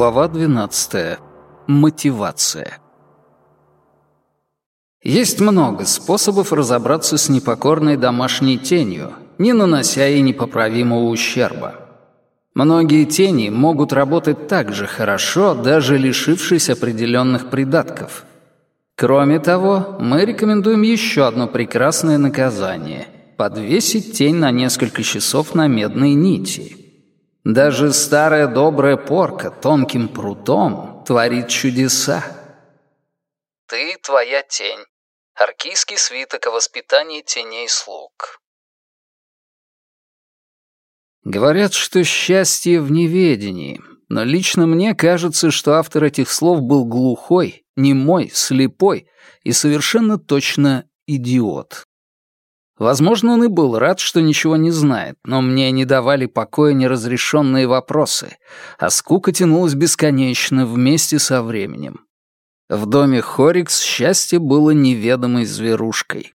Глава 12. Мотивация. Есть много способов разобраться с непокорной домашней тенью, не нанося ей непоправимого ущерба. Многие тени могут работать так же хорошо, даже лишившись определенных придатков. Кроме того, мы рекомендуем еще одно прекрасное наказание — подвесить тень на несколько часов на медной нити. Даже старая добрая порка тонким прутом творит чудеса. Ты — твоя тень. Аркийский свиток о воспитании теней слуг. Говорят, что счастье в неведении, но лично мне кажется, что автор этих слов был глухой, немой, слепой и совершенно точно идиот. Возможно, он и был рад, что ничего не знает, но мне не давали покоя неразрешенные вопросы, а скука тянулась бесконечно вместе со временем. В доме Хорикс счастье было неведомой зверушкой.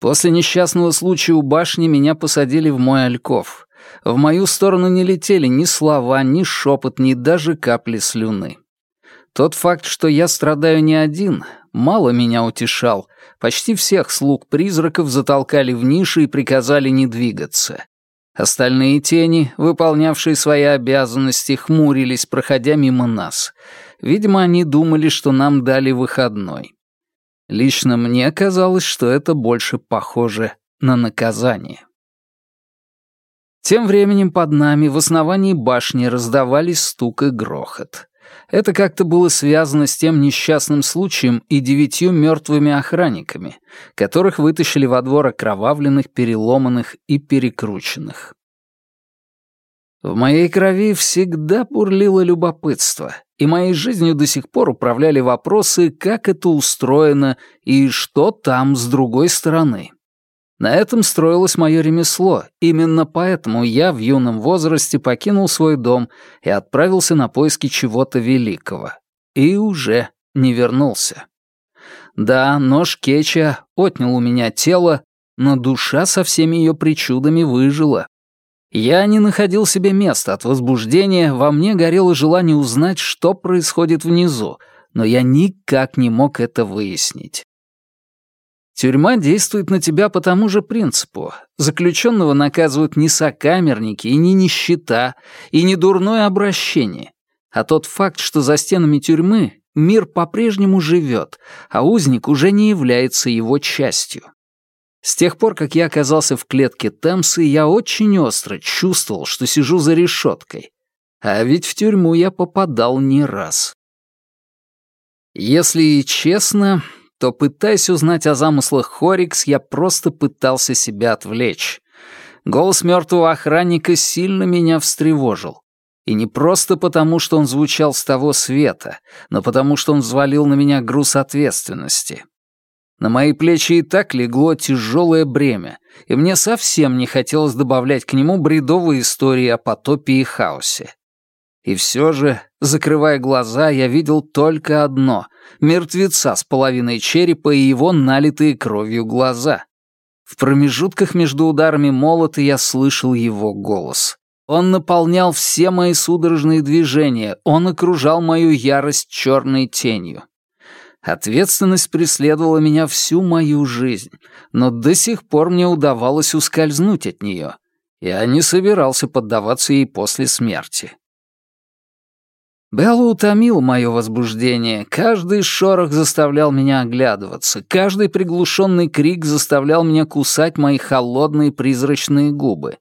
После несчастного случая у башни меня посадили в мой альков. В мою сторону не летели ни слова, ни шепот, ни даже капли слюны. Тот факт, что я страдаю не один, мало меня утешал. Почти всех слуг призраков затолкали в ниши и приказали не двигаться. Остальные тени, выполнявшие свои обязанности, хмурились, проходя мимо нас. Видимо, они думали, что нам дали выходной. Лично мне казалось, что это больше похоже на наказание. Тем временем под нами в основании башни раздавались стук и грохот. Это как-то было связано с тем несчастным случаем и девятью мертвыми охранниками, которых вытащили во двор окровавленных, переломанных и перекрученных. В моей крови всегда бурлило любопытство, и моей жизнью до сих пор управляли вопросы, как это устроено и что там с другой стороны. На этом строилось мое ремесло, именно поэтому я в юном возрасте покинул свой дом и отправился на поиски чего-то великого. И уже не вернулся. Да, нож Кеча отнял у меня тело, но душа со всеми ее причудами выжила. Я не находил себе места от возбуждения, во мне горело желание узнать, что происходит внизу, но я никак не мог это выяснить. Тюрьма действует на тебя по тому же принципу. Заключенного наказывают не сокамерники, и не нищета, и не дурное обращение, а тот факт, что за стенами тюрьмы мир по-прежнему живет, а узник уже не является его частью. С тех пор, как я оказался в клетке Темсы, я очень остро чувствовал, что сижу за решеткой. А ведь в тюрьму я попадал не раз. Если честно, то, пытаясь узнать о замыслах Хорикс, я просто пытался себя отвлечь. Голос мертвого охранника сильно меня встревожил. И не просто потому, что он звучал с того света, но потому, что он взвалил на меня груз ответственности. На мои плечи и так легло тяжелое бремя, и мне совсем не хотелось добавлять к нему бредовые истории о потопе и хаосе. И все же, закрывая глаза, я видел только одно — мертвеца с половиной черепа и его налитые кровью глаза. В промежутках между ударами молота я слышал его голос. Он наполнял все мои судорожные движения, он окружал мою ярость черной тенью. Ответственность преследовала меня всю мою жизнь, но до сих пор мне удавалось ускользнуть от нее. Я не собирался поддаваться ей после смерти. Белла утомил мое возбуждение. Каждый шорох заставлял меня оглядываться. Каждый приглушенный крик заставлял меня кусать мои холодные призрачные губы.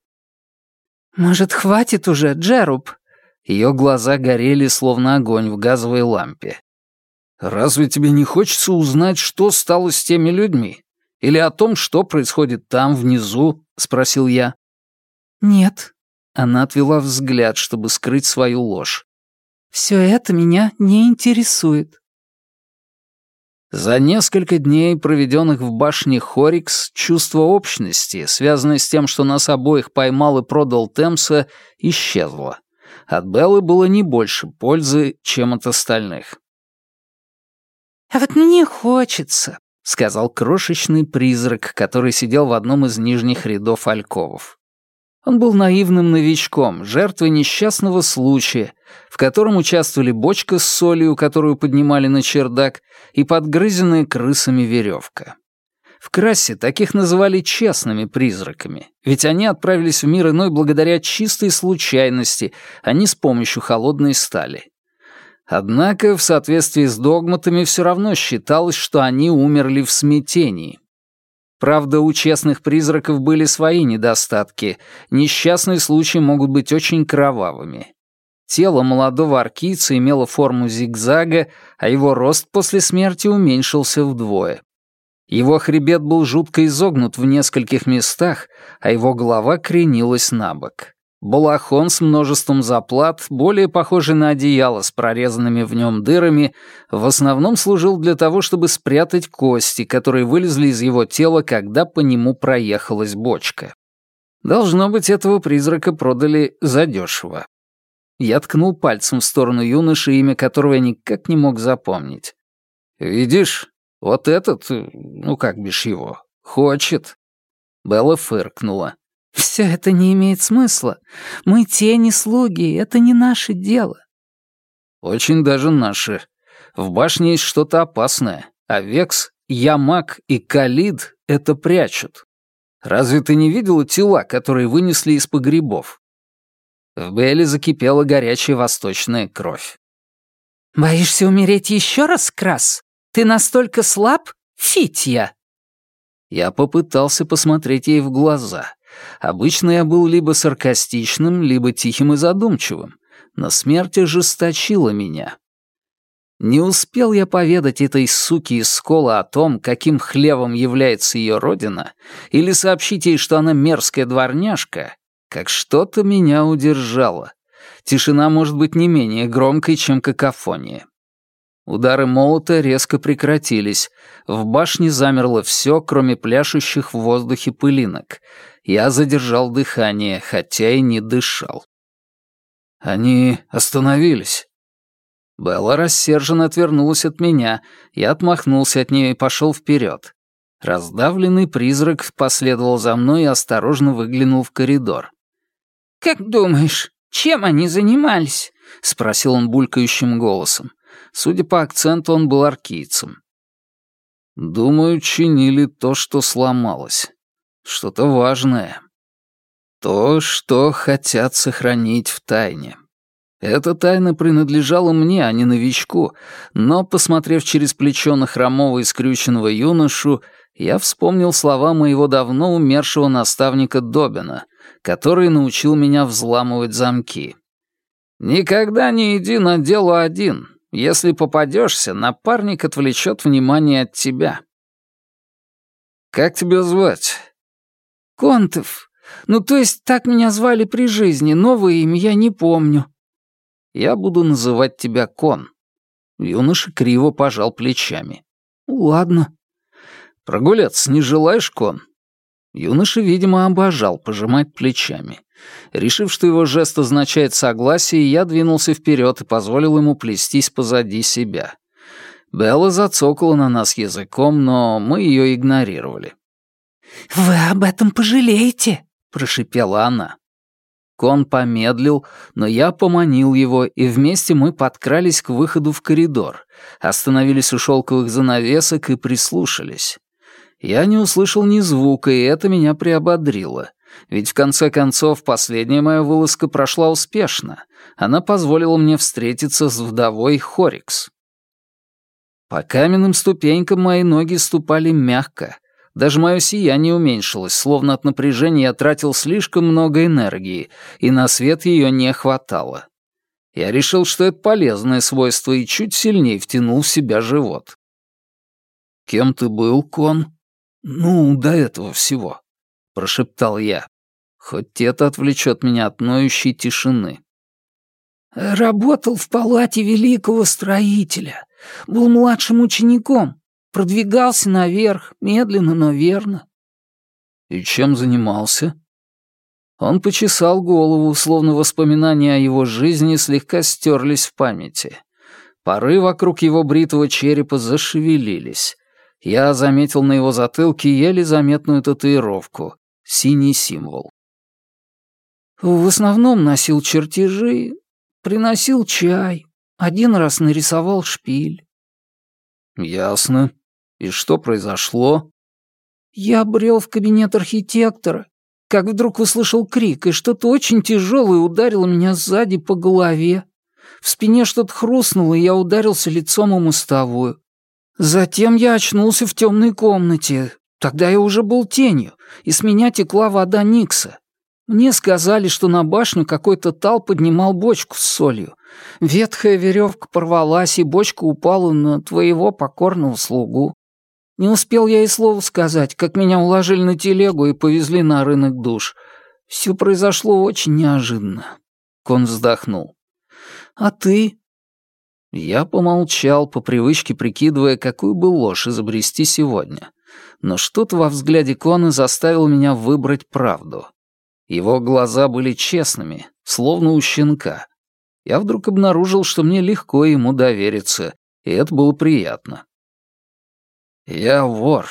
«Может, хватит уже, Джеруб?» Ее глаза горели, словно огонь в газовой лампе. «Разве тебе не хочется узнать, что стало с теми людьми? Или о том, что происходит там, внизу?» — спросил я. «Нет». Она отвела взгляд, чтобы скрыть свою ложь. Все это меня не интересует. За несколько дней, проведенных в башне Хорикс, чувство общности, связанное с тем, что нас обоих поймал и продал Темса, исчезло. От Беллы было не больше пользы, чем от остальных. «А вот мне хочется», — сказал крошечный призрак, который сидел в одном из нижних рядов альковов. Он был наивным новичком, жертвой несчастного случая, в котором участвовали бочка с солью, которую поднимали на чердак, и подгрызенная крысами веревка. В Крассе таких называли честными призраками, ведь они отправились в мир иной благодаря чистой случайности, а не с помощью холодной стали. Однако, в соответствии с догматами, все равно считалось, что они умерли в смятении. Правда, у честных призраков были свои недостатки. Несчастные случаи могут быть очень кровавыми. Тело молодого аркийца имело форму зигзага, а его рост после смерти уменьшился вдвое. Его хребет был жутко изогнут в нескольких местах, а его голова кренилась на бок. Балахон с множеством заплат, более похожий на одеяло с прорезанными в нем дырами, в основном служил для того, чтобы спрятать кости, которые вылезли из его тела, когда по нему проехалась бочка. Должно быть, этого призрака продали задешево. Я ткнул пальцем в сторону юноши, имя которого я никак не мог запомнить. «Видишь, вот этот, ну как бишь его, хочет». Белла фыркнула. «Все это не имеет смысла. Мы тени слуги, это не наше дело». «Очень даже наше. В башне есть что-то опасное, а Векс, Ямак и Калид это прячут. Разве ты не видела тела, которые вынесли из погребов?» В Белле закипела горячая восточная кровь. «Боишься умереть еще раз, Крас? Ты настолько слаб, Фитья?» Я попытался посмотреть ей в глаза. Обычно я был либо саркастичным, либо тихим и задумчивым, но смерть ожесточила меня. Не успел я поведать этой суке из скола о том, каким хлевом является ее родина, или сообщить ей, что она мерзкая дворняжка, как что-то меня удержало. Тишина может быть не менее громкой, чем какофония. Удары молота резко прекратились. В башне замерло все, кроме пляшущих в воздухе пылинок. Я задержал дыхание, хотя и не дышал. Они остановились. Белла рассерженно отвернулась от меня. Я отмахнулся от нее и пошел вперед. Раздавленный призрак последовал за мной и осторожно выглянул в коридор. «Как думаешь, чем они занимались?» — спросил он булькающим голосом. Судя по акценту, он был аркийцем. «Думаю, чинили то, что сломалось. Что-то важное. То, что хотят сохранить в тайне. Эта тайна принадлежала мне, а не новичку, но, посмотрев через плечо на хромого и скрюченного юношу, я вспомнил слова моего давно умершего наставника Добина, который научил меня взламывать замки. «Никогда не иди на дело один. Если попадешься, напарник отвлечет внимание от тебя». «Как тебя звать?» Контов. Ну, то есть так меня звали при жизни, новое имя я не помню». «Я буду называть тебя Кон». Юноша криво пожал плечами. «Ладно». «Прогуляться не желаешь, Кон?» Юноша, видимо, обожал пожимать плечами. Решив, что его жест означает согласие, я двинулся вперед и позволил ему плестись позади себя. Белла зацокала на нас языком, но мы ее игнорировали. «Вы об этом пожалеете», — прошипела она. Кон помедлил, но я поманил его, и вместе мы подкрались к выходу в коридор, остановились у шелковых занавесок и прислушались. Я не услышал ни звука, и это меня приободрило. Ведь в конце концов последняя моя вылазка прошла успешно. Она позволила мне встретиться с вдовой Хорикс. По каменным ступенькам мои ноги ступали мягко, даже мое сияние уменьшилось, словно от напряжения я тратил слишком много энергии, и на свет ее не хватало. Я решил, что это полезное свойство, и чуть сильнее втянул в себя живот. «Кем ты был, Кон?» «Ну, до этого всего», — прошептал я. Хоть это отвлечет меня от ноющей тишины. «Работал в палате великого строителя. Был младшим учеником. Продвигался наверх, медленно, но верно. И чем занимался? Он почесал голову, словно воспоминания о его жизни слегка стерлись в памяти. Поры вокруг его бритого черепа зашевелились. Я заметил на его затылке еле заметную татуировку — синий символ. В основном носил чертежи, приносил чай, один раз нарисовал шпиль. Ясно. И что произошло? Я брел в кабинет архитектора, как вдруг услышал крик, и что-то очень тяжелое ударило меня сзади по голове. В спине что-то хрустнуло, и я ударился лицом о мостовую. Затем я очнулся в темной комнате. Тогда я уже был тенью, и с меня текла вода Никса. Мне сказали, что на башню какой-то тал поднимал бочку с солью. Ветхая веревка порвалась, и бочка упала на твоего покорного слугу. Не успел я и слова сказать, как меня уложили на телегу и повезли на рынок душ. Все произошло очень неожиданно. Кон вздохнул. «А ты?» Я помолчал, по привычке прикидывая, какую бы ложь изобрести сегодня. Но что-то во взгляде Кона заставило меня выбрать правду. Его глаза были честными, словно у щенка. Я вдруг обнаружил, что мне легко ему довериться, и это было приятно. «Я вор,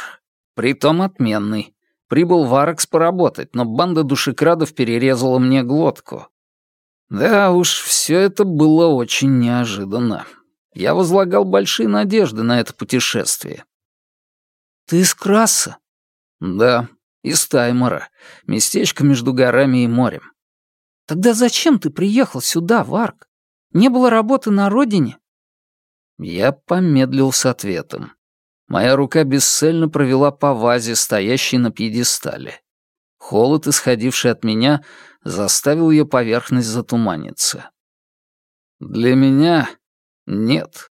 притом отменный. Прибыл в Аракс поработать, но банда душекрадов перерезала мне глотку. Да уж, все это было очень неожиданно. Я возлагал большие надежды на это путешествие». «Ты из Краса?» «Да, из Таймора, местечко между горами и морем. Тогда зачем ты приехал сюда, Варк? Не было работы на родине? Я помедлил с ответом. Моя рука бесцельно провела по вазе, стоящей на пьедестале. Холод, исходивший от меня, заставил ее поверхность затуманиться. Для меня нет.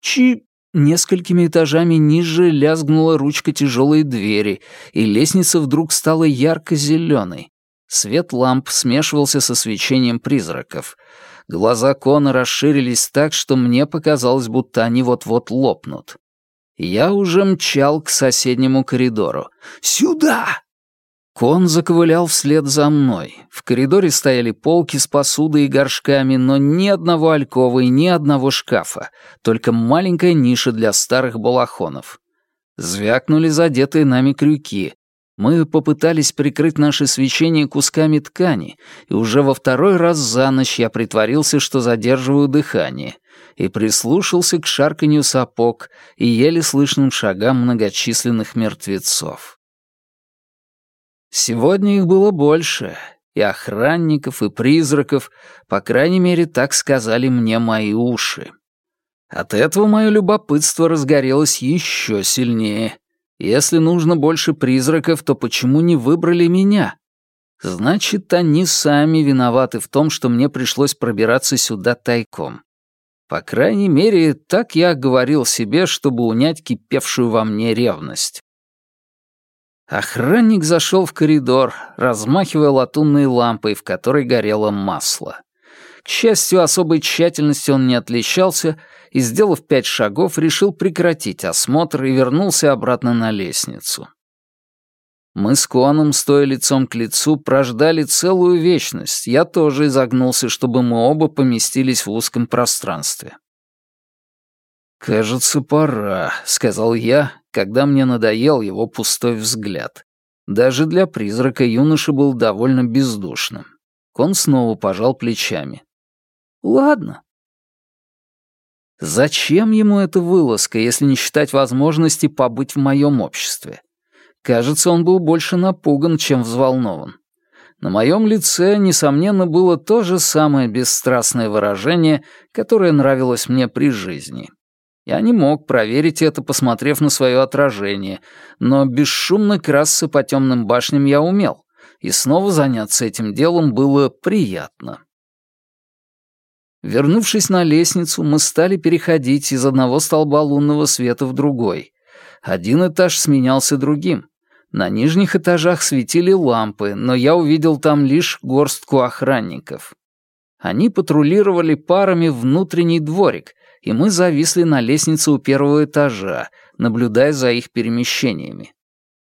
Чи... Несколькими этажами ниже лязгнула ручка тяжелой двери, и лестница вдруг стала ярко-зеленой. Свет ламп смешивался со свечением призраков. Глаза Кона расширились так, что мне показалось, будто они вот-вот лопнут. Я уже мчал к соседнему коридору. «Сюда!» Кон заковылял вслед за мной. В коридоре стояли полки с посудой и горшками, но ни одного алькова и ни одного шкафа, только маленькая ниша для старых балахонов. Звякнули задетые нами крюки. Мы попытались прикрыть наше свечение кусками ткани, и уже во второй раз за ночь я притворился, что задерживаю дыхание, и прислушался к шарканью сапог и еле слышным шагам многочисленных мертвецов. Сегодня их было больше, и охранников, и призраков, по крайней мере, так сказали мне мои уши. От этого мое любопытство разгорелось еще сильнее. Если нужно больше призраков, то почему не выбрали меня? Значит, они сами виноваты в том, что мне пришлось пробираться сюда тайком. По крайней мере, так я говорил себе, чтобы унять кипевшую во мне ревность. Охранник зашел в коридор, размахивая латунной лампой, в которой горело масло. К счастью, особой тщательностью он не отличался и, сделав пять шагов, решил прекратить осмотр и вернулся обратно на лестницу. Мы с Коаном, стоя лицом к лицу, прождали целую вечность. Я тоже изогнулся, чтобы мы оба поместились в узком пространстве. «Кажется, пора», — сказал я, когда мне надоел его пустой взгляд. Даже для призрака юноша был довольно бездушным. Кон снова пожал плечами. «Ладно». Зачем ему эта вылазка, если не считать возможности побыть в моем обществе? Кажется, он был больше напуган, чем взволнован. На моем лице, несомненно, было то же самое бесстрастное выражение, которое нравилось мне при жизни. Я не мог проверить это, посмотрев на свое отражение, но бесшумно красться по темным башням я умел, и снова заняться этим делом было приятно. Вернувшись на лестницу, мы стали переходить из одного столба лунного света в другой. Один этаж сменялся другим. На нижних этажах светили лампы, но я увидел там лишь горстку охранников. Они патрулировали парами внутренний дворик — и мы зависли на лестнице у первого этажа, наблюдая за их перемещениями.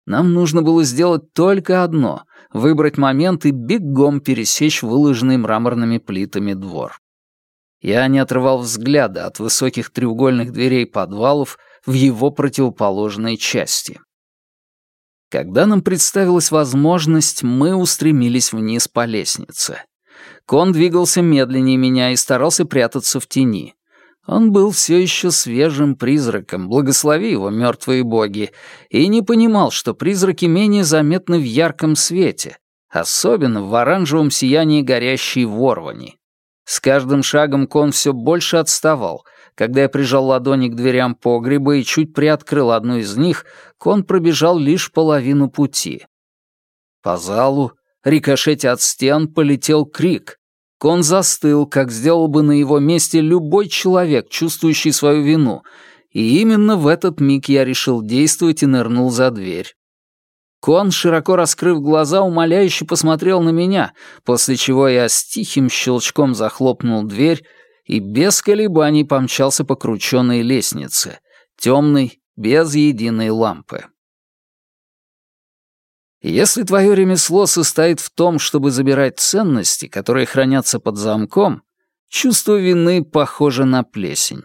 Нам нужно было сделать только одно — выбрать момент и бегом пересечь выложенный мраморными плитами двор. Я не отрывал взгляда от высоких треугольных дверей подвалов в его противоположной части. Когда нам представилась возможность, мы устремились вниз по лестнице. Кон двигался медленнее меня и старался прятаться в тени. Он был все еще свежим призраком, благослови его мертвые боги, и не понимал, что призраки менее заметны в ярком свете, особенно в оранжевом сиянии горящей ворвани. С каждым шагом Кон все больше отставал. Когда я прижал ладони к дверям погреба и чуть приоткрыл одну из них, Кон пробежал лишь половину пути. По залу, рикошете от стен, полетел крик. Кон застыл, как сделал бы на его месте любой человек, чувствующий свою вину, и именно в этот миг я решил действовать и нырнул за дверь. Кон, широко раскрыв глаза, умоляюще посмотрел на меня, после чего я с тихим щелчком захлопнул дверь и без колебаний помчался по крученной лестнице, темной, без единой лампы. Если твое ремесло состоит в том, чтобы забирать ценности, которые хранятся под замком, чувство вины похоже на плесень.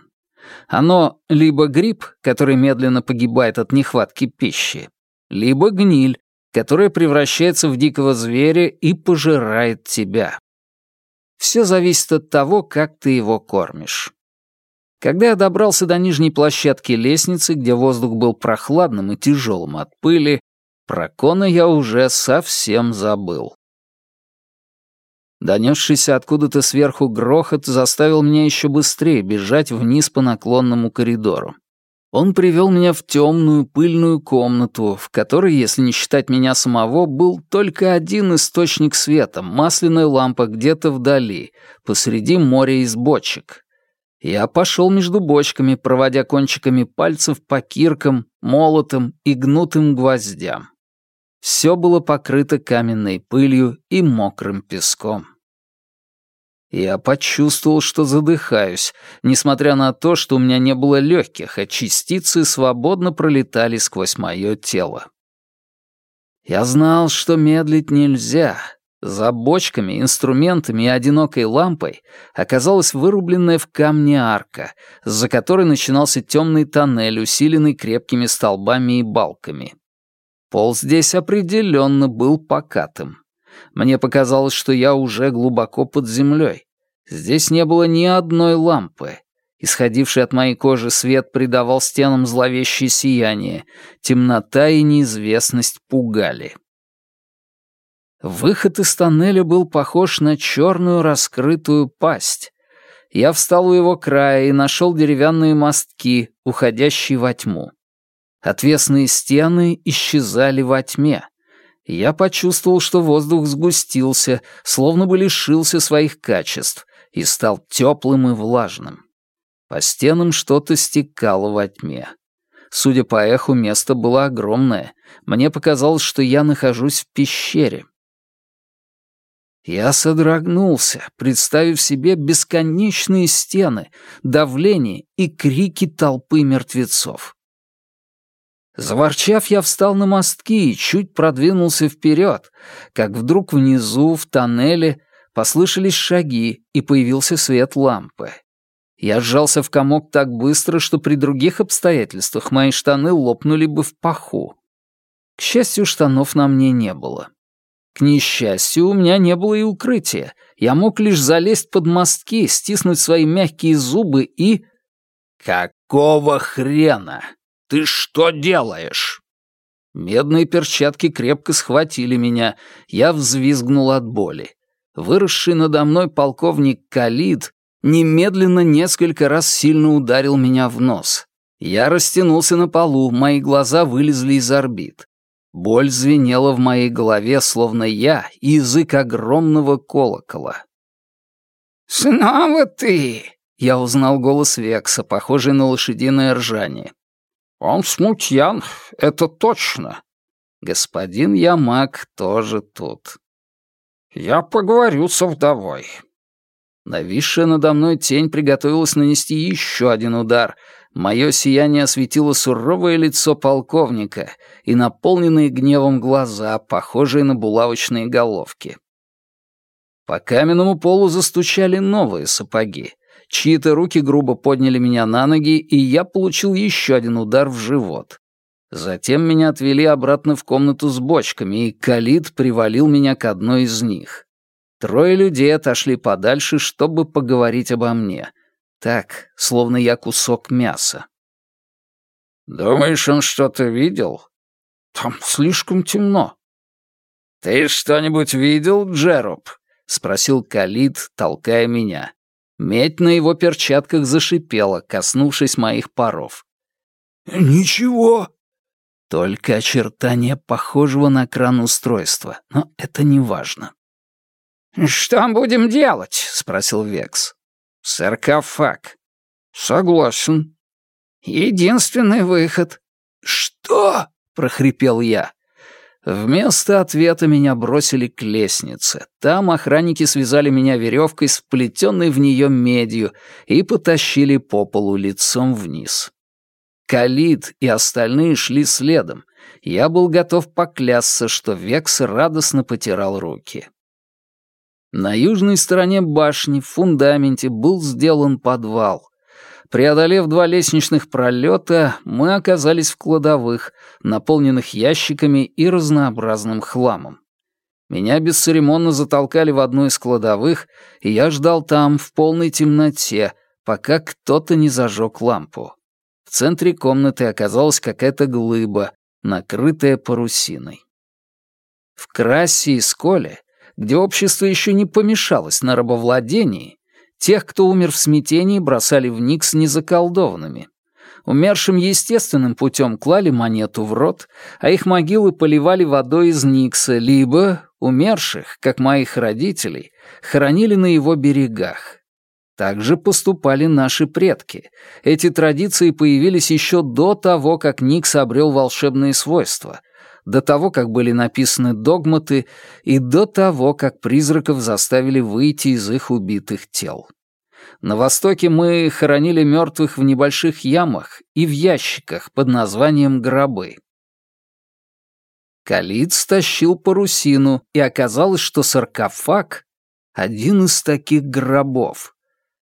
Оно либо гриб, который медленно погибает от нехватки пищи, либо гниль, которая превращается в дикого зверя и пожирает тебя. Все зависит от того, как ты его кормишь. Когда я добрался до нижней площадки лестницы, где воздух был прохладным и тяжелым от пыли, про Кона я уже совсем забыл. Донесшийся откуда-то сверху грохот заставил меня еще быстрее бежать вниз по наклонному коридору. Он привел меня в темную пыльную комнату, в которой, если не считать меня самого, был только один источник света — масляная лампа где-то вдали, посреди моря из бочек. Я пошел между бочками, проводя кончиками пальцев по киркам, молотам и гнутым гвоздям. Все было покрыто каменной пылью и мокрым песком. Я почувствовал, что задыхаюсь, несмотря на то, что у меня не было легких, а частицы свободно пролетали сквозь мое тело. Я знал, что медлить нельзя. За бочками, инструментами и одинокой лампой оказалась вырубленная в камне арка, за которой начинался темный тоннель, усиленный крепкими столбами и балками. Пол здесь определенно был покатым. Мне показалось, что я уже глубоко под землей. Здесь не было ни одной лампы. Исходивший от моей кожи свет придавал стенам зловещее сияние. Темнота и неизвестность пугали. Выход из тоннеля был похож на черную раскрытую пасть. Я встал у его края и нашел деревянные мостки, уходящие во тьму. Отвесные стены исчезали во тьме. Я почувствовал, что воздух сгустился, словно бы лишился своих качеств, и стал теплым и влажным. По стенам что-то стекало во тьме. Судя по эху, место было огромное. Мне показалось, что я нахожусь в пещере. Я содрогнулся, представив себе бесконечные стены, давление и крики толпы мертвецов. Заворчав, я встал на мостки и чуть продвинулся вперед, как вдруг внизу, в тоннеле, послышались шаги, и появился свет лампы. Я сжался в комок так быстро, что при других обстоятельствах мои штаны лопнули бы в паху. К счастью, штанов на мне не было. К несчастью, у меня не было и укрытия. Я мог лишь залезть под мостки, стиснуть свои мягкие зубы и... «Какого хрена?» «Ты что делаешь?» Медные перчатки крепко схватили меня. Я взвизгнул от боли. Выросший надо мной полковник Калид немедленно несколько раз сильно ударил меня в нос. Я растянулся на полу, мои глаза вылезли из орбит. Боль звенела в моей голове, словно я — язык огромного колокола. «Снова ты!» — я узнал голос Векса, похожий на лошадиное ржание. «Он смутьян, это точно». Господин Ямак тоже тут. «Я поговорю со вдовой». Нависшая надо мной тень приготовилась нанести еще один удар. Мое сияние осветило суровое лицо полковника и наполненные гневом глаза, похожие на булавочные головки. По каменному полу застучали новые сапоги. Чьи-то руки грубо подняли меня на ноги, и я получил еще один удар в живот. Затем меня отвели обратно в комнату с бочками, и Калит привалил меня к одной из них. Трое людей отошли подальше, чтобы поговорить обо мне. Так, словно я кусок мяса. «Думаешь, он что-то видел?» «Там слишком темно». «Ты что-нибудь видел, Джероб?» — спросил Калит, толкая меня. Медь на его перчатках зашипела, коснувшись моих паров. «Ничего». Только очертания похожего на кран устройства, но это не важно. «Что будем делать?» — спросил Векс. «Саркофаг». «Согласен». «Единственный выход». «Что?» — прохрипел я. Вместо ответа меня бросили к лестнице. Там охранники связали меня веревкой с вплетенной в нее медью и потащили по полу лицом вниз. Калит и остальные шли следом. Я был готов поклясться, что Векс радостно потирал руки. На южной стороне башни в фундаменте был сделан подвал. Преодолев два лестничных пролета, мы оказались в кладовых, наполненных ящиками и разнообразным хламом. Меня бесцеремонно затолкали в одну из кладовых, и я ждал там, в полной темноте, пока кто-то не зажег лампу. В центре комнаты оказалась какая-то глыба, накрытая парусиной. В Красе и Сколе, где общество еще не помешалось на рабовладении, Тех, кто умер в смятении, бросали в Никс незаколдованными. Умершим естественным путем клали монету в рот, а их могилы поливали водой из Никса, либо умерших, как моих родителей, хоронили на его берегах. Так же поступали наши предки. Эти традиции появились еще до того, как Никс обрел волшебные свойства, до того, как были написаны догматы, и до того, как призраков заставили выйти из их убитых тел. На Востоке мы хоронили мертвых в небольших ямах и в ящиках под названием гробы. Калит стащил парусину, и оказалось, что саркофаг — один из таких гробов.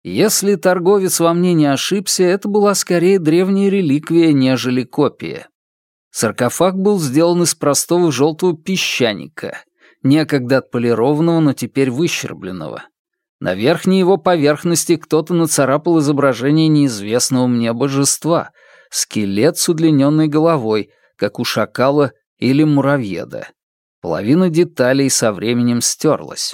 Если торговец во мне не ошибся, это была скорее древняя реликвия, нежели копия. Саркофаг был сделан из простого желтого песчаника, некогда отполированного, но теперь выщербленного. На верхней его поверхности кто-то нацарапал изображение неизвестного мне божества, скелет с удлиненной головой, как у шакала или муравьеда. Половина деталей со временем стерлась.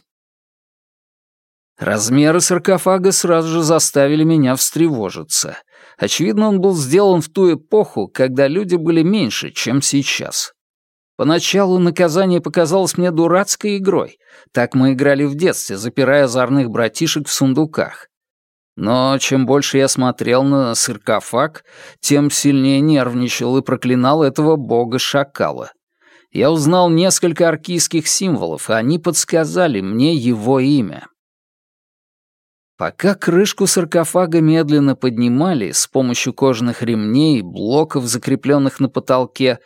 Размеры саркофага сразу же заставили меня встревожиться. Очевидно, он был сделан в ту эпоху, когда люди были меньше, чем сейчас. Поначалу наказание показалось мне дурацкой игрой. Так мы играли в детстве, запирая озорных братишек в сундуках. Но чем больше я смотрел на саркофаг, тем сильнее нервничал и проклинал этого бога-шакала. Я узнал несколько аркийских символов, и они подсказали мне его имя. Пока крышку саркофага медленно поднимали с помощью кожаных ремней блоков, закрепленных на потолке,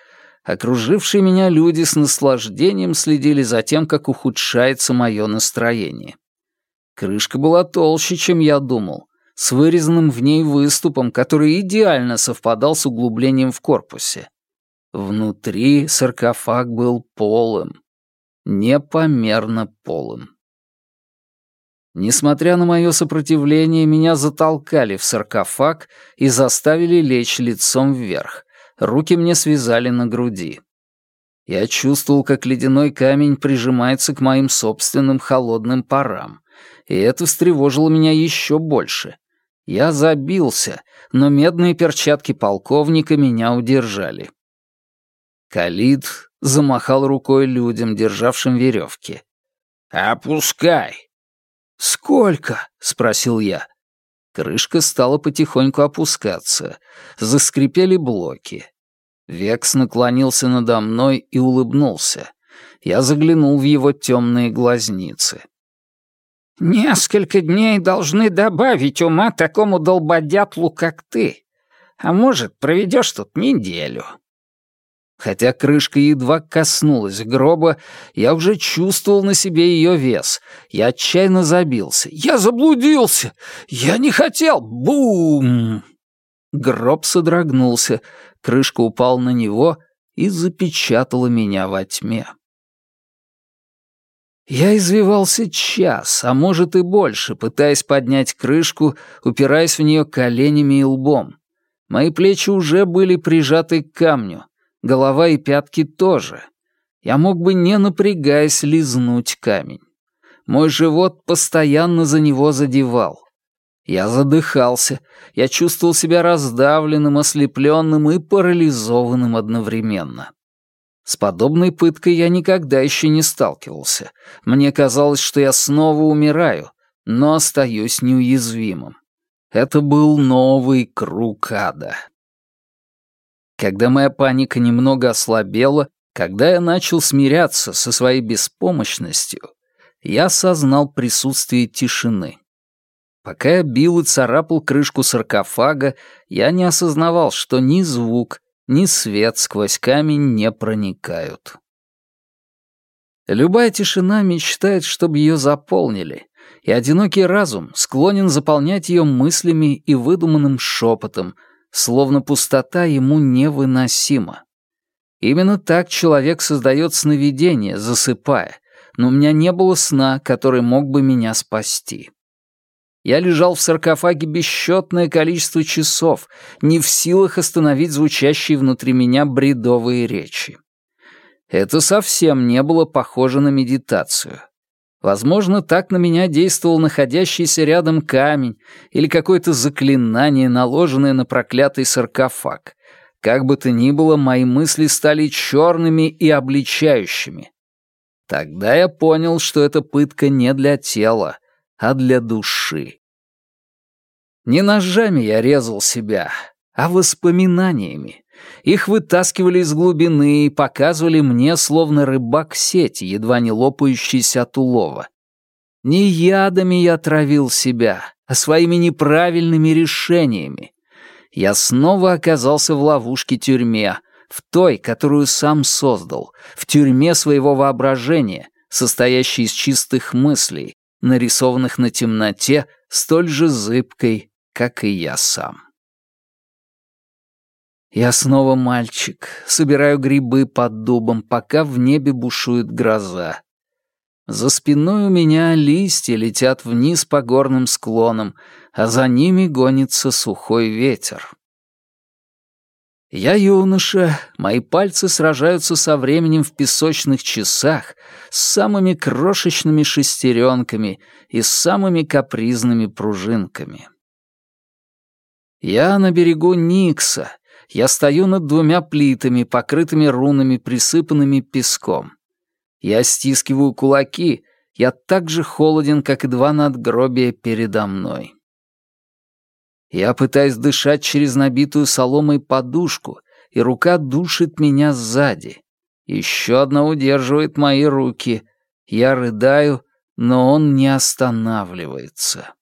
окружившие меня люди с наслаждением следили за тем, как ухудшается мое настроение. Крышка была толще, чем я думал, с вырезанным в ней выступом, который идеально совпадал с углублением в корпусе. Внутри саркофаг был полым, непомерно полым. Несмотря на мое сопротивление, меня затолкали в саркофаг и заставили лечь лицом вверх. Руки мне связали на груди. Я чувствовал, как ледяной камень прижимается к моим собственным холодным парам. И это встревожило меня еще больше. Я забился, но медные перчатки полковника меня удержали. Калид замахал рукой людям, державшим веревки. «Опускай!» «Сколько?» — спросил я. Крышка стала потихоньку опускаться. Заскрипели блоки. Векс наклонился надо мной и улыбнулся. Я заглянул в его темные глазницы. «Несколько дней должны добавить ума такому долбодятлу, как ты. А может, проведешь тут неделю. Хотя крышка едва коснулась гроба, я уже чувствовал на себе ее вес. Я отчаянно забился. «Я заблудился! Я не хотел! Бум!» гроб содрогнулся, крышка упала на него и запечатала меня во тьме. Я извивался час, а может и больше, пытаясь поднять крышку, упираясь в нее коленями и лбом. Мои плечи уже были прижаты к камню, голова и пятки тоже. Я мог бы, не напрягаясь, лизнуть камень. Мой живот постоянно за него задевал. Я задыхался, я чувствовал себя раздавленным, ослепленным и парализованным одновременно. С подобной пыткой я никогда еще не сталкивался. Мне казалось, что я снова умираю, но остаюсь неуязвимым. Это был новый круг ада. Когда моя паника немного ослабела, когда я начал смиряться со своей беспомощностью, я осознал присутствие тишины. Пока я бил и царапал крышку саркофага, я не осознавал, что ни звук, ни свет сквозь камень не проникают. Любая тишина мечтает, чтобы ее заполнили, и одинокий разум склонен заполнять ее мыслями и выдуманным шепотом, словно пустота ему невыносима. Именно так человек создает сновидение, засыпая, но у меня не было сна, который мог бы меня спасти. Я лежал в саркофаге бесчетное количество часов, не в силах остановить звучащие внутри меня бредовые речи. Это совсем не было похоже на медитацию. Возможно, так на меня действовал находящийся рядом камень или какое-то заклинание, наложенное на проклятый саркофаг. Как бы то ни было, мои мысли стали черными и обличающими. Тогда я понял, что эта пытка не для тела, а для души. Не ножами я резал себя, а воспоминаниями. Их вытаскивали из глубины и показывали мне, словно рыбак сети, едва не лопающейся от улова. Не ядами я травил себя, а своими неправильными решениями. Я снова оказался в ловушке-тюрьме, в той, которую сам создал, в тюрьме своего воображения, состоящей из чистых мыслей, нарисованных на темноте, столь же зыбкой, как и я сам. Я снова мальчик, собираю грибы под дубом, пока в небе бушует гроза. За спиной у меня листья летят вниз по горным склонам, а за ними гонится сухой ветер. Я юноша, мои пальцы сражаются со временем в песочных часах с самыми крошечными шестеренками и с самыми капризными пружинками. Я на берегу Никса. Я стою над двумя плитами, покрытыми рунами, присыпанными песком. Я стискиваю кулаки. Я так же холоден, как и два надгробия передо мной. Я пытаюсь дышать через набитую соломой подушку, и рука душит меня сзади. Еще одна удерживает мои руки. Я рыдаю, но он не останавливается.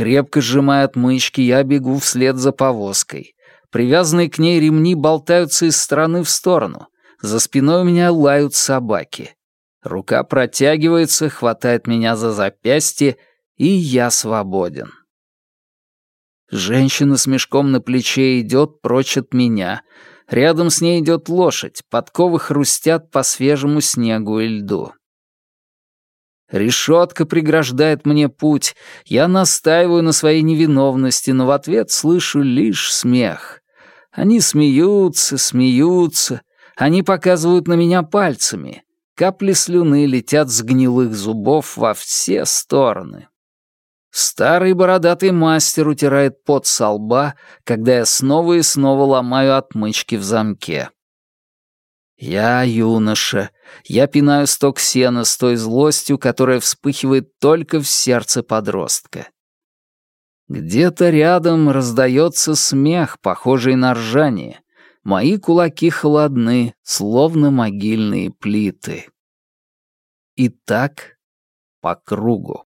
Крепко сжимая отмычки, я бегу вслед за повозкой. Привязанные к ней ремни болтаются из стороны в сторону. За спиной у меня лают собаки. Рука протягивается, хватает меня за запястье, и я свободен. Женщина с мешком на плече идет прочь от меня. Рядом с ней идет лошадь, подковы хрустят по свежему снегу и льду. Решетка преграждает мне путь. Я настаиваю на своей невиновности, но в ответ слышу лишь смех. Они смеются, смеются. Они показывают на меня пальцами. Капли слюны летят с гнилых зубов во все стороны. Старый бородатый мастер утирает пот со лба, когда я снова и снова ломаю отмычки в замке. Я юноша. Я пинаю сток сена с той злостью, которая вспыхивает только в сердце подростка. Где-то рядом раздается смех, похожий на ржание. Мои кулаки холодны, словно могильные плиты. И так по кругу.